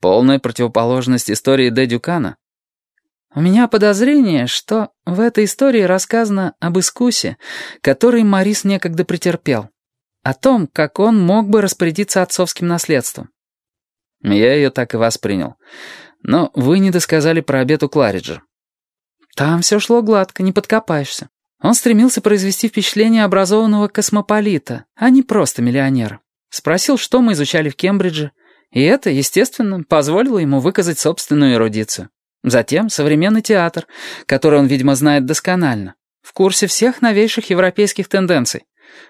Полная противоположность истории Дэ Дюкана. У меня подозрение, что в этой истории рассказано об искусе, который Морис некогда претерпел. О том, как он мог бы распорядиться отцовским наследством. Я ее так и воспринял. Но вы не досказали про обед у Клариджа. Там все шло гладко, не подкопаешься. Он стремился произвести впечатление образованного космополита, а не просто миллионера. Спросил, что мы изучали в Кембридже, и это, естественно, позволило ему выказать собственную эрудицию. Затем современный театр, который он, видимо, знает досконально, в курсе всех новейших европейских тенденций.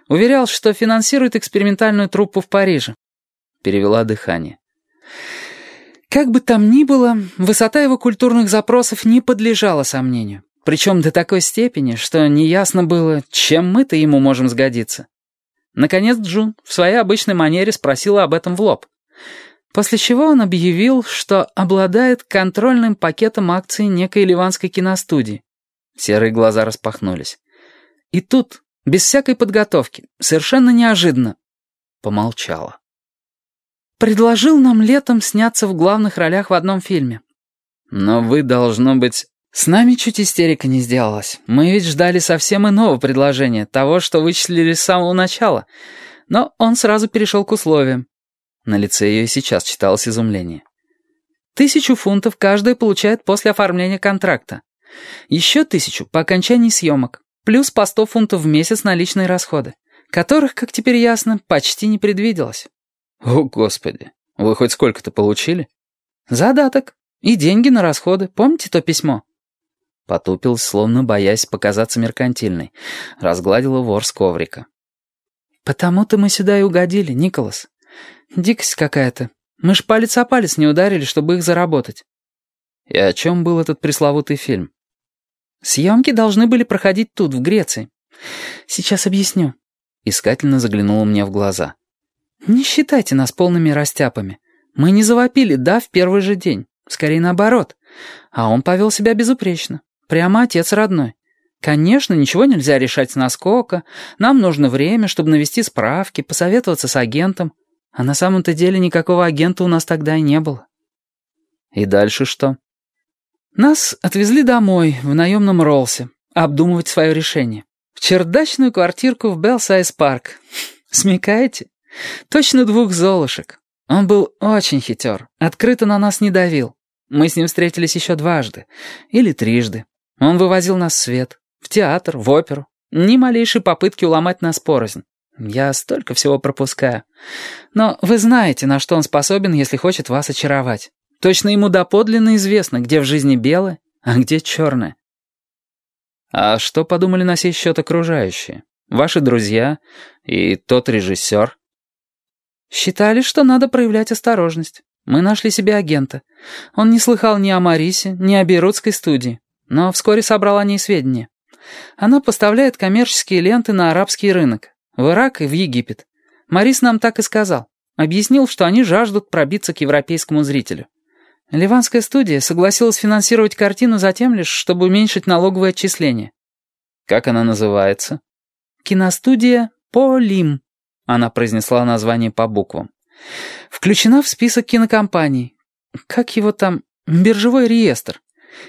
Уверял, что финансирует экспериментальную труппу в Париже. Перевела дыхание. Как бы там ни было, высота его культурных запросов не подлежала сомнению. Причем до такой степени, что неясно было, чем мы-то ему можем сгодиться. Наконец Джун в своей обычной манере спросила об этом в лоб. После чего он объявил, что обладает контрольным пакетом акций некой ливанской киностудии. Серые глаза распахнулись. И тут, без всякой подготовки, совершенно неожиданно, помолчала. Предложил нам летом сняться в главных ролях в одном фильме. Но вы, должно быть... С нами чуть истерика не сделалась. Мы ведь ждали совсем иного предложения, того, что вычислили с самого начала. Но он сразу перешел к условиям. На лице ее и сейчас читалось изумление. Тысячу фунтов каждая получает после оформления контракта. Еще тысячу по окончании съемок. Плюс по сто фунтов в месяц на личные расходы, которых, как теперь ясно, почти не предвиделось. О, Господи, вы хоть сколько-то получили? Задаток. И деньги на расходы. Помните то письмо? Потупилась, словно боясь показаться меркантильной. Разгладила вор коврика. «Потому-то мы сюда и угодили, Николас. Дикость какая-то. Мы ж палец о палец не ударили, чтобы их заработать. И о чем был этот пресловутый фильм? Съемки должны были проходить тут, в Греции. Сейчас объясню. Искательно заглянула мне в глаза. Не считайте нас полными растяпами. Мы не завопили «да» в первый же день. Скорее наоборот. А он повел себя безупречно. Прямо отец родной. Конечно, ничего нельзя решать с наскока. Нам нужно время, чтобы навести справки, посоветоваться с агентом. А на самом-то деле никакого агента у нас тогда и не было. И дальше что? Нас отвезли домой, в наемном Роллсе, обдумывать свое решение. В чердачную квартирку в Белсайз-парк. Смекаете? Точно двух золушек. Он был очень хитер, открыто на нас не давил. Мы с ним встретились еще дважды. Или трижды. Он вывозил нас в свет. В театр, в оперу. Ни малейшей попытки уломать нас порознь. Я столько всего пропускаю. Но вы знаете, на что он способен, если хочет вас очаровать. Точно ему доподлинно известно, где в жизни белое, а где черное. А что подумали на сей счет окружающие? Ваши друзья и тот режиссер? Считали, что надо проявлять осторожность. Мы нашли себе агента. Он не слыхал ни о Марисе, ни о Бейрутской студии, но вскоре собрал о ней сведения. Она поставляет коммерческие ленты на арабский рынок, в Ирак и в Египет. Марис нам так и сказал. Объяснил, что они жаждут пробиться к европейскому зрителю. Ливанская студия согласилась финансировать картину затем лишь, чтобы уменьшить налоговые отчисления. Как она называется? Киностудия «Полим». Она произнесла название по буквам. Включена в список кинокомпаний. Как его там? Биржевой реестр.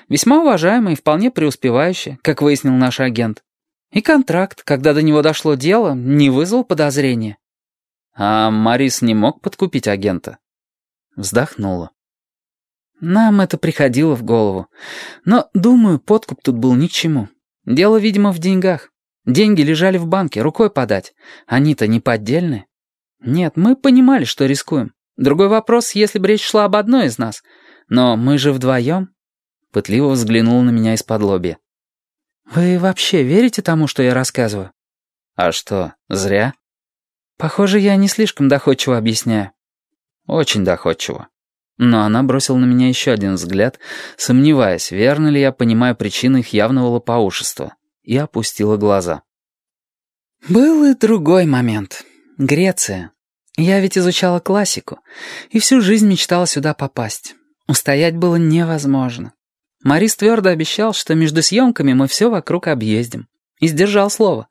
Весьма уважаемая и вполне преуспевающая, как выяснил наш агент. И контракт, когда до него дошло дело, не вызвал подозрения. А Марис не мог подкупить агента? Вздохнула. Нам это приходило в голову. Но, думаю, подкуп тут был ни к чему. Дело, видимо, в деньгах. Деньги лежали в банке, рукой подать. Они-то не поддельные. Нет, мы понимали, что рискуем. Другой вопрос, если бы речь шла об одной из нас. Но мы же вдвоем. Пытливо взглянул на меня из-под лобья. «Вы вообще верите тому, что я рассказываю?» «А что, зря?» «Похоже, я не слишком доходчиво объясняю». «Очень доходчиво». Но она бросила на меня еще один взгляд, сомневаясь, верно ли я понимаю причины их явного лопоушества, и опустила глаза. «Был и другой момент. Греция. Я ведь изучала классику, и всю жизнь мечтала сюда попасть. Устоять было невозможно. Марис твердо обещал, что между съемками мы все вокруг объездим. И сдержал слово.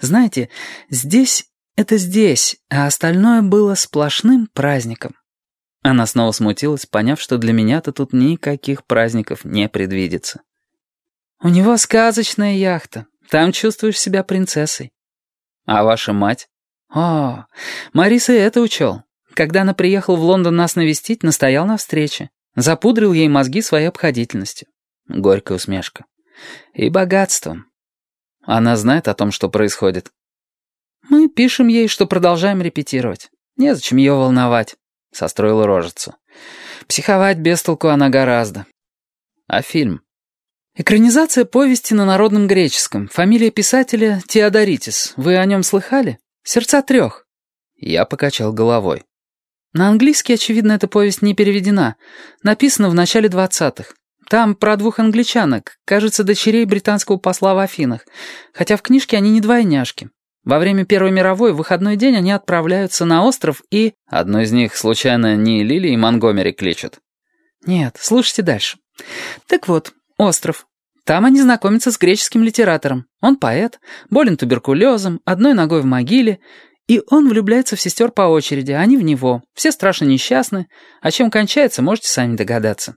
Знаете, здесь — это здесь, а остальное было сплошным праздником. Она снова смутилась, поняв, что для меня-то тут никаких праздников не предвидится. «У него сказочная яхта. Там чувствуешь себя принцессой». «А ваша мать?» «О, Мариса это учел. Когда она приехала в Лондон нас навестить, настоял на встрече. Запудрил ей мозги своей обходительностью». Горькая усмешка. «И богатством». «Она знает о том, что происходит?» «Мы пишем ей, что продолжаем репетировать. Незачем ее волновать», — состроила рожицу. «Психовать без толку она гораздо». «А фильм?» «Экранизация повести на народном греческом. Фамилия писателя Теодоритис. Вы о нем слыхали? Сердца трех». Я покачал головой. На английский, очевидно, эта повесть не переведена. Написана в начале двадцатых. Там про двух англичанок, кажется, дочерей британского посла в Афинах. Хотя в книжке они не двойняшки. Во время Первой мировой в выходной день они отправляются на остров и... Одну из них, случайно, не Лили и Монгомери кличут? Нет, слушайте дальше. Так вот, остров. Там они знакомятся с греческим литератором. Он поэт, болен туберкулезом, одной ногой в могиле, и он влюбляется в сестер по очереди, а они в него. Все страшно несчастны, а чем кончается, можете сами догадаться.